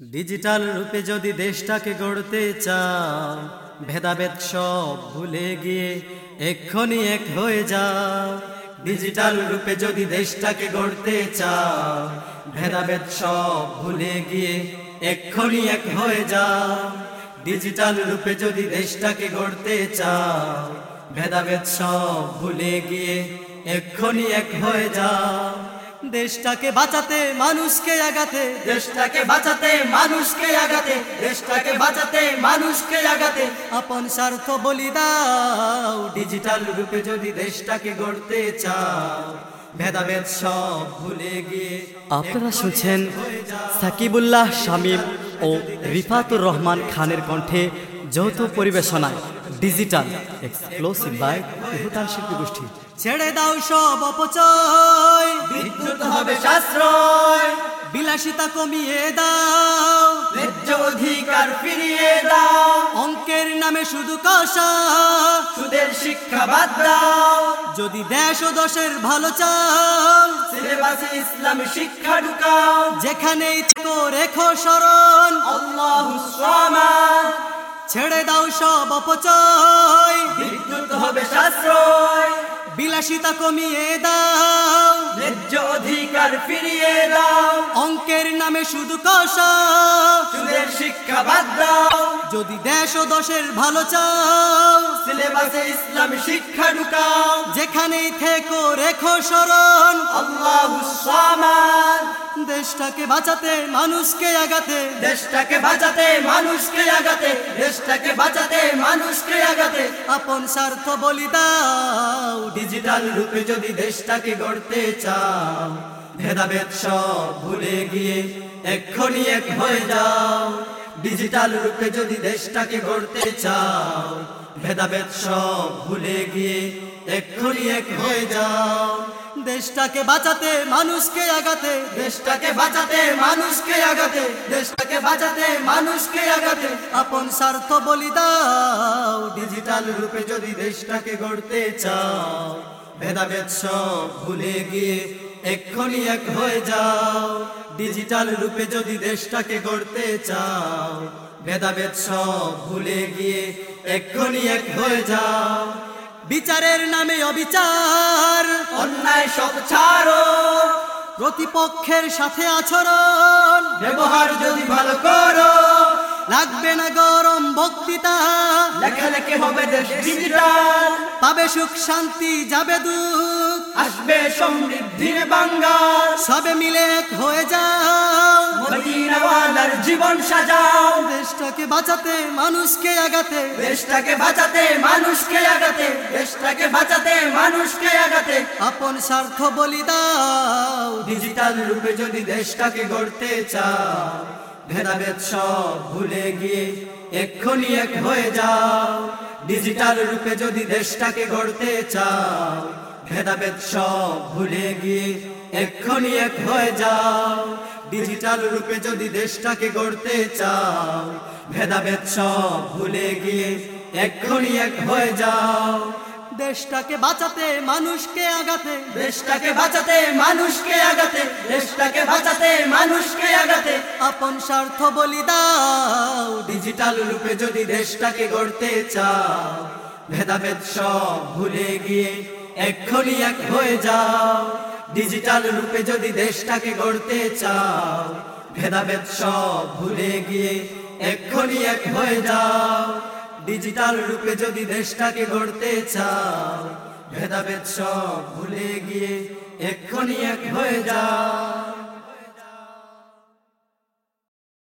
Digital রূপে যদি দেশটাকে গড়তে চাও, ভেদাভেদ সব ভুলে গিয়ে এক্ষুনি এক হয়ে যাও। ডিজিটাল রূপে যদি দেশটাকে গড়তে চাও, ভেদাভেদ সব ভুলে গিয়ে এক্ষুনি এক হয়ে যাও। ডিজিটাল রূপে যদি দেশটাকে গড়তে চাও, ভেদাভেদ সব ভুলে গিয়ে এক্ষুনি এক হয়ে যাও। দেশটাকে বাঁচাতে মানুষকে আগাতে। দেশটাকে বাঁচাতে মানুষকে আগাতে। দেশটাকে বাঁচাতে মানুষকে আগাতে। আপন স্বার্থ বলি দাও ডিজিটাল রূপে যদি দেশটাকে গড়তে চাও ভেদাভেদ সব ভুলে গিয়ে আপনারা শুনছেন সাকিবুল্লাহ শামীম ও রিফাতুর রহমান খানের কণ্ঠে যৌথ পরিবেশনায় ডিজিটাল এক্সক্লুসিভ বাই ভুটান শিল্পী গোষ্ঠী ছেড়ে দাও সব অপচয়। হবে সাশ্রয় বিলাসিতা কমিয়ে দাও। ন্যায্য অধিকার ফিরিয়ে দাও। অঙ্কের নামে শুধু কষা। সুদের শিক্ষা বাদ দাও। যদি দেশ ও দশের ভালো চাও সিলেবাসে ইসলাম শিক্ষা ঢুকাও। যেখানেই থেকো রেখো স্মরণ। আল্লাহু সামাদ। ছেড়ে দাও সব অপচয়। বিদ্যুৎ হবে সাশ্রয়। বিলাসিতা কমিয়ে দাও। ন্যায্য অধিকার ফিরিয়ে দাও। অঙ্কের নামে শুধু কষা সুদের শিক্ষা বাদ দাও। যদি দেশ ও দশের ভালো চাও। সিলেবাসে ইসলাম শিক্ষা ঢুকাও। যেখানেই থেকো রেখো স্মরণ। দেশটাকে বাঁচাতে মানুষকে আগাতে। দেশটাকে বাঁচাতে মানুষকে আগাতে। দেশটাকে বাঁচাতে মানুষকে আগাতে। আপন স্বার্থ বলি দাও। ডিজিটাল রূপে যদি দেশটাকে গড়তে চাও ভেদাভেদ সব ভুলে গিয়ে এক্ষুনি এক হয়ে যাও। ডিজিটাল রূপে যদি দেশটাকে গড়তে চাও, ভেদাভেদ সব ভুলে গিয়ে এক্ষুনি এক হয়ে যাও। দেশটাকে বাঁচাতে মানুষকে আগাতে, দেশটাকে বাঁচাতে মানুষকে আগাতে, দেশটাকে বাঁচাতে মানুষকে আগাতে, আপন স্বার্থ বলি দাও ডিজিটাল রূপে যদি দেশটাকে গড়তে চাও, ভেদাভেদ সব ভুলে গিয়ে এক্ষুনি এক হয়ে যাও। ডিজিটাল রূপে যদি দেশটাকে গড়তে চাও ভেদাভেদ সব ভুলে গিয়ে এক্ষুনি এক হয়ে যাও। বিচারের নামে অবিচার অন্যায় সব ছাড়ো। প্রতিপক্ষের সাথে আচরণ ব্যবহার যদি ভালো করো। লাগবে না গরম বক্তৃতা লেখালেখি হবে দেশ ডিজিটাল। পাবে সুখ শান্তি যাবে দুঃখ আসবে সমৃদ্ধির বাঙ্গাল সবে মিলে এক হয়ে যাও। মদিনাওয়ালার জীবন সাজাও। দেশটাকে বাঁচাতে মানুষকে আগাতে। দেশটাকে বাঁচাতে মানুষকে আগাতে। দেশটাকে বাঁচাতে মানুষকে আগাতে। আপন স্বার্থ বলি দাও। ডিজিটাল রূপে যদি দেশটাকে গড়তে চাও ভেদাভেদ সব ভুলে গিয়ে এক্ষুনি এক হয়ে যাও। ডিজিটাল রূপে যদি দেশটাকে গড়তে চাও ভেদাভেদ সব ভুলে গিয়ে এক্ষুনি এক হয়ে যাও। ডিজিটাল রূপে যদি দেশটাকে গড়তে চাও, ভেদাভেদ সব ভুলে গিয়ে এক্ষুনি এক হয়ে যাও। দেশটাকে বাঁচাতে মানুষকে আগাতে, দেশটাকে বাঁচাতে মানুষকে আগাতে, দেশটাকে বাঁচাতে মানুষকে আগাতে, আপন স্বার্থ বলি দাও। ডিজিটাল রূপে যদি দেশটাকে গড়তে চাও, ভেদাভেদ সব ভুলে গিয়ে এক্ষুনি এক হয়ে যাও। ডিজিটাল রূপে যদি দেশটাকে গড়তে চাও, ভেদাভেদ সব ভুলে গিয়ে এক্ষুনি এক হয়ে যাও। ডিজিটাল রূপে যদি দেশটাকে গড়তে চাও, ভেদাভেদ সব ভুলে গিয়ে এক্ষুনি এক হয়ে যাও।